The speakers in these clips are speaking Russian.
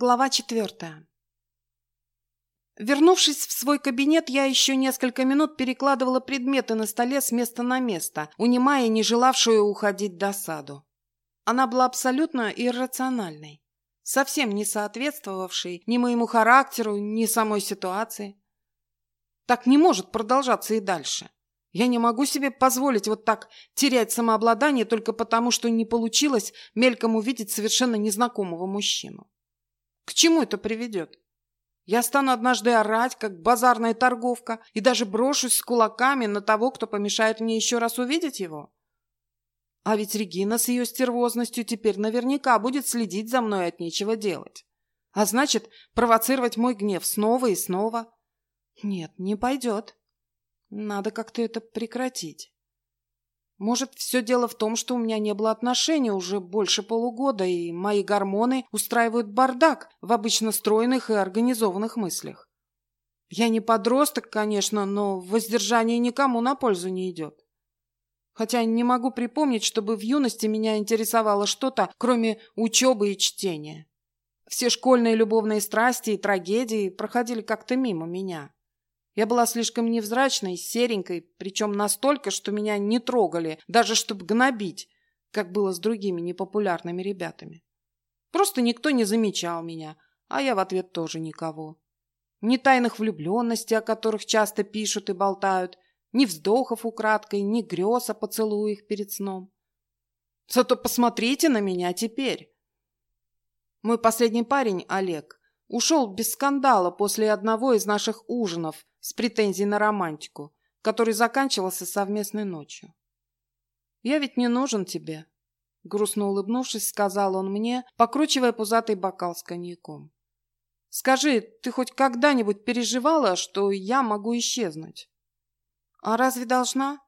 Глава четвертая. Вернувшись в свой кабинет, я еще несколько минут перекладывала предметы на столе с места на место, унимая не желавшую уходить досаду. Она была абсолютно иррациональной, совсем не соответствовавшей ни моему характеру, ни самой ситуации. Так не может продолжаться и дальше. Я не могу себе позволить вот так терять самообладание только потому, что не получилось мельком увидеть совершенно незнакомого мужчину. К чему это приведет? Я стану однажды орать, как базарная торговка, и даже брошусь с кулаками на того, кто помешает мне еще раз увидеть его. А ведь Регина с ее стервозностью теперь наверняка будет следить за мной от нечего делать. А значит, провоцировать мой гнев снова и снова. Нет, не пойдет. Надо как-то это прекратить. Может, все дело в том, что у меня не было отношений уже больше полугода, и мои гормоны устраивают бардак в обычно стройных и организованных мыслях. Я не подросток, конечно, но воздержание никому на пользу не идет. Хотя не могу припомнить, чтобы в юности меня интересовало что-то, кроме учебы и чтения. Все школьные любовные страсти и трагедии проходили как-то мимо меня. Я была слишком невзрачной, серенькой, причем настолько, что меня не трогали, даже чтобы гнобить, как было с другими непопулярными ребятами. Просто никто не замечал меня, а я в ответ тоже никого. Ни тайных влюбленностей, о которых часто пишут и болтают, ни вздохов украдкой, ни грез о поцелуях перед сном. Зато посмотрите на меня теперь. Мой последний парень, Олег, ушел без скандала после одного из наших ужинов, с претензией на романтику, который заканчивался совместной ночью. «Я ведь не нужен тебе», — грустно улыбнувшись, сказал он мне, покручивая пузатый бокал с коньяком. «Скажи, ты хоть когда-нибудь переживала, что я могу исчезнуть?» «А разве должна?»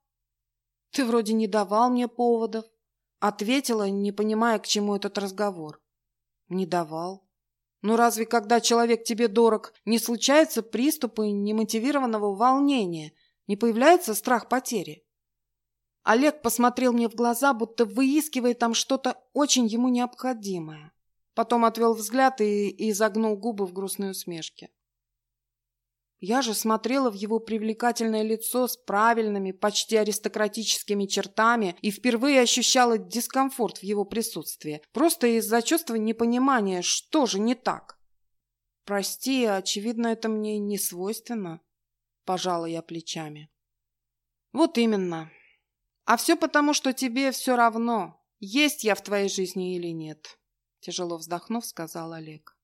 «Ты вроде не давал мне поводов», — ответила, не понимая, к чему этот разговор. «Не давал. Но разве когда человек тебе дорог, не случаются приступы немотивированного волнения, не появляется страх потери? Олег посмотрел мне в глаза, будто выискивая там что-то очень ему необходимое. Потом отвел взгляд и, и изогнул губы в грустной усмешке. Я же смотрела в его привлекательное лицо с правильными, почти аристократическими чертами и впервые ощущала дискомфорт в его присутствии, просто из-за чувства непонимания, что же не так. «Прости, очевидно, это мне не свойственно», — пожала я плечами. «Вот именно. А все потому, что тебе все равно, есть я в твоей жизни или нет», — тяжело вздохнув, сказал Олег.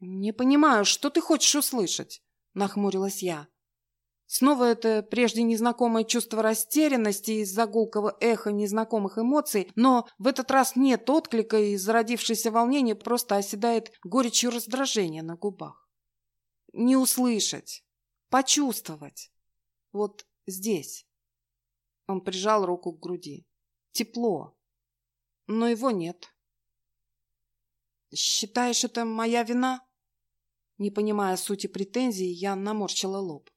«Не понимаю, что ты хочешь услышать?» — нахмурилась я. Снова это прежде незнакомое чувство растерянности из-за гулкого эха незнакомых эмоций, но в этот раз нет отклика, и зародившееся волнение просто оседает горечью раздражения на губах. Не услышать, почувствовать. Вот здесь. Он прижал руку к груди. Тепло. Но его нет. «Считаешь, это моя вина?» Не понимая сути претензий, я наморщила лоб.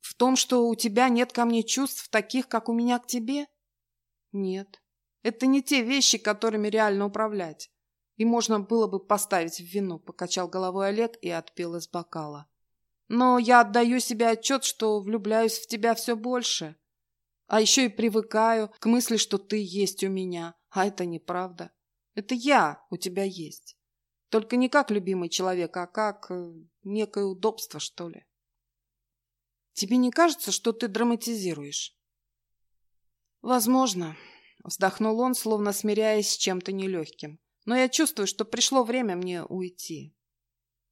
В том, что у тебя нет ко мне чувств таких, как у меня к тебе? Нет. Это не те вещи, которыми реально управлять. И можно было бы поставить в вину, покачал головой Олег и отпил из бокала. Но я отдаю себе отчет, что влюбляюсь в тебя все больше. А еще и привыкаю к мысли, что ты есть у меня. А это неправда. Это я у тебя есть. Только не как любимый человек, а как э, некое удобство, что ли. Тебе не кажется, что ты драматизируешь? Возможно, вздохнул он, словно смиряясь с чем-то нелегким. Но я чувствую, что пришло время мне уйти.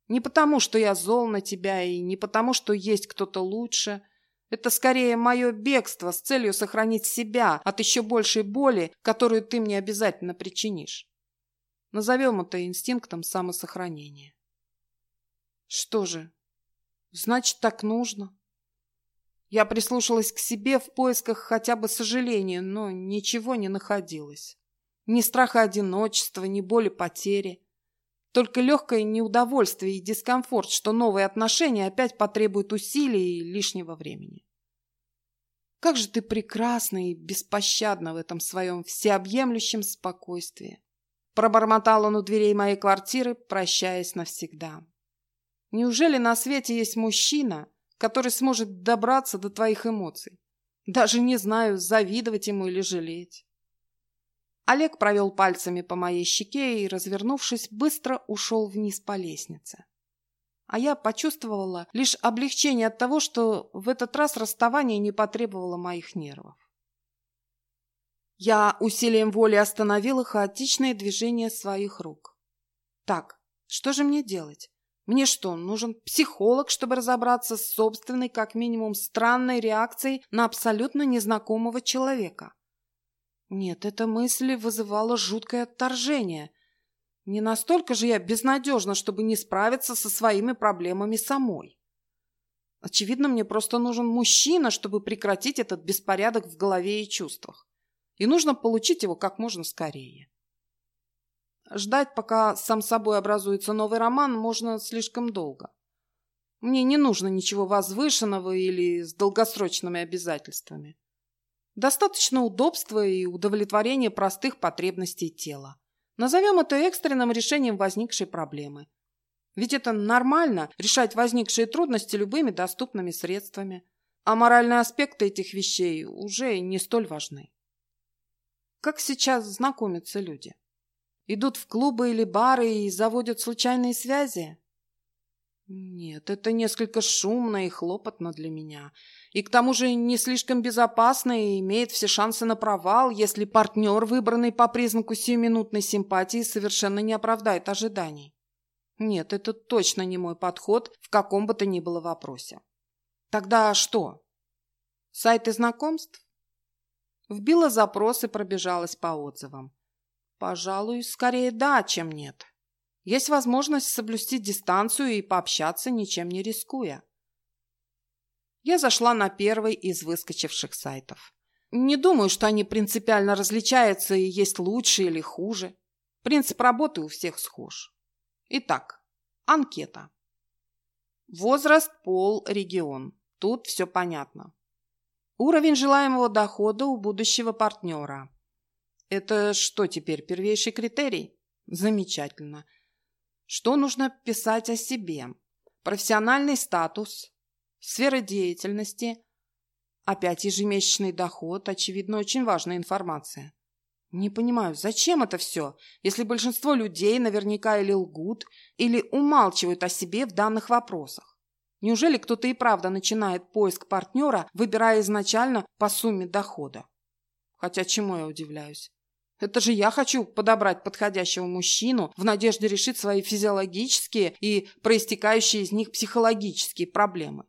Не потому, что я зол на тебя, и не потому, что есть кто-то лучше. Это скорее мое бегство с целью сохранить себя от еще большей боли, которую ты мне обязательно причинишь. Назовем это инстинктом самосохранения. Что же, значит, так нужно. Я прислушалась к себе в поисках хотя бы сожаления, но ничего не находилось. Ни страха одиночества, ни боли потери. Только легкое неудовольствие и дискомфорт, что новые отношения опять потребуют усилий и лишнего времени. Как же ты прекрасна и беспощадна в этом своем всеобъемлющем спокойствии. Пробормотал он у дверей моей квартиры, прощаясь навсегда. Неужели на свете есть мужчина, который сможет добраться до твоих эмоций? Даже не знаю, завидовать ему или жалеть. Олег провел пальцами по моей щеке и, развернувшись, быстро ушел вниз по лестнице. А я почувствовала лишь облегчение от того, что в этот раз расставание не потребовало моих нервов. Я усилием воли остановила хаотичное движение своих рук. Так, что же мне делать? Мне что, нужен психолог, чтобы разобраться с собственной, как минимум, странной реакцией на абсолютно незнакомого человека? Нет, эта мысль вызывала жуткое отторжение. Не настолько же я безнадежна, чтобы не справиться со своими проблемами самой. Очевидно, мне просто нужен мужчина, чтобы прекратить этот беспорядок в голове и чувствах. И нужно получить его как можно скорее. Ждать, пока сам собой образуется новый роман, можно слишком долго. Мне не нужно ничего возвышенного или с долгосрочными обязательствами. Достаточно удобства и удовлетворения простых потребностей тела. Назовем это экстренным решением возникшей проблемы. Ведь это нормально – решать возникшие трудности любыми доступными средствами. А моральные аспекты этих вещей уже не столь важны. Как сейчас знакомятся люди? Идут в клубы или бары и заводят случайные связи? Нет, это несколько шумно и хлопотно для меня. И к тому же не слишком безопасно и имеет все шансы на провал, если партнер, выбранный по признаку сиюминутной симпатии, совершенно не оправдает ожиданий. Нет, это точно не мой подход в каком бы то ни было вопросе. Тогда что? Сайты знакомств? Вбила запрос и пробежалась по отзывам. Пожалуй, скорее да, чем нет. Есть возможность соблюсти дистанцию и пообщаться, ничем не рискуя. Я зашла на первый из выскочивших сайтов. Не думаю, что они принципиально различаются и есть лучше или хуже. Принцип работы у всех схож. Итак, анкета. Возраст, пол, регион. Тут все понятно. Уровень желаемого дохода у будущего партнера. Это что теперь, первейший критерий? Замечательно. Что нужно писать о себе? Профессиональный статус, сфера деятельности, опять ежемесячный доход, очевидно, очень важная информация. Не понимаю, зачем это все, если большинство людей наверняка или лгут, или умалчивают о себе в данных вопросах? Неужели кто-то и правда начинает поиск партнера, выбирая изначально по сумме дохода? Хотя чему я удивляюсь? Это же я хочу подобрать подходящего мужчину в надежде решить свои физиологические и проистекающие из них психологические проблемы.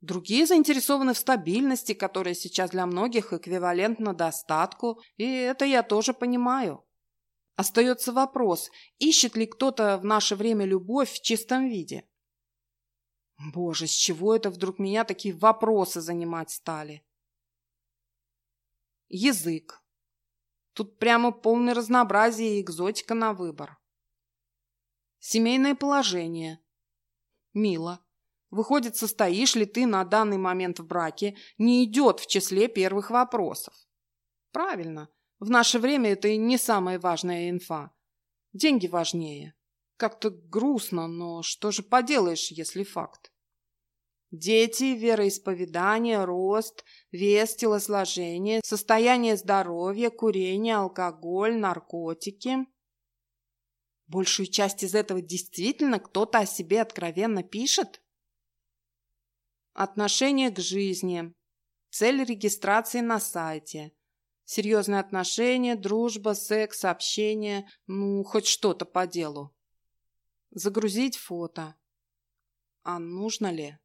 Другие заинтересованы в стабильности, которая сейчас для многих эквивалентна достатку, и это я тоже понимаю. Остается вопрос, ищет ли кто-то в наше время любовь в чистом виде? Боже, с чего это вдруг меня такие вопросы занимать стали? Язык. Тут прямо полное разнообразие и экзотика на выбор. Семейное положение. Мило. Выходит, состоишь ли ты на данный момент в браке, не идет в числе первых вопросов. Правильно. В наше время это и не самая важная инфа. Деньги важнее. Как-то грустно, но что же поделаешь, если факт? Дети, вероисповедание, рост, вес, телосложение, состояние здоровья, курение, алкоголь, наркотики. Большую часть из этого действительно кто-то о себе откровенно пишет? Отношение к жизни. Цель регистрации на сайте. Серьезные отношения, дружба, секс, общение, ну, хоть что-то по делу. Загрузить фото. А нужно ли?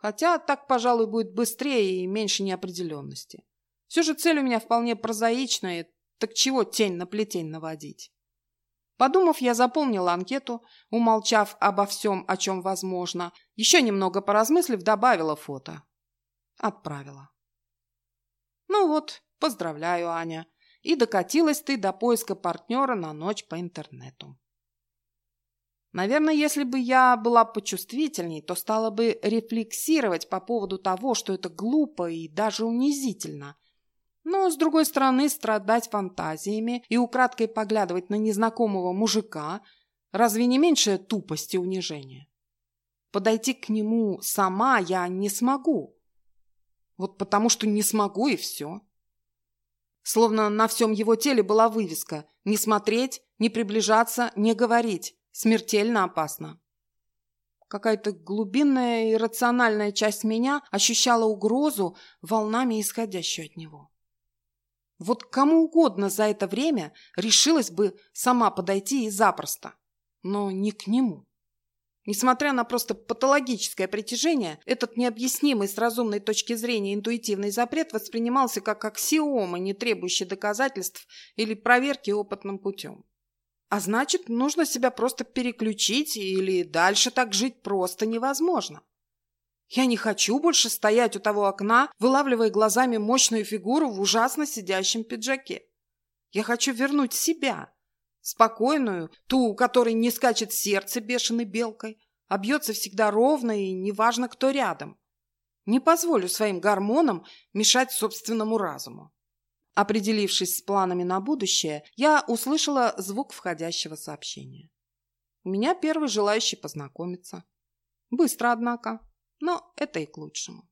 Хотя так, пожалуй, будет быстрее и меньше неопределенности. Все же цель у меня вполне прозаичная, так чего тень на плетень наводить? Подумав, я заполнила анкету, умолчав обо всем, о чем возможно. Еще немного поразмыслив, добавила фото. Отправила. Ну вот, поздравляю, Аня. И докатилась ты до поиска партнера на ночь по интернету. Наверное, если бы я была почувствительней, то стала бы рефлексировать по поводу того, что это глупо и даже унизительно. Но, с другой стороны, страдать фантазиями и украдкой поглядывать на незнакомого мужика разве не меньшая тупость и унижение? Подойти к нему сама я не смогу. Вот потому что не смогу и все. Словно на всем его теле была вывеска «Не смотреть, не приближаться, не говорить. Смертельно опасно». Какая-то глубинная и рациональная часть меня ощущала угрозу, волнами исходящую от него. Вот кому угодно за это время решилась бы сама подойти и запросто, но не к нему. Несмотря на просто патологическое притяжение, этот необъяснимый с разумной точки зрения интуитивный запрет воспринимался как аксиома, не требующая доказательств или проверки опытным путем. А значит, нужно себя просто переключить или дальше так жить просто невозможно. Я не хочу больше стоять у того окна, вылавливая глазами мощную фигуру в ужасно сидящем пиджаке. Я хочу вернуть себя, спокойную, ту, у которой не скачет сердце бешеной белкой, а бьется всегда ровно и неважно, кто рядом. Не позволю своим гормонам мешать собственному разуму. Определившись с планами на будущее, я услышала звук входящего сообщения. У меня первый желающий познакомиться. Быстро, однако, но это и к лучшему.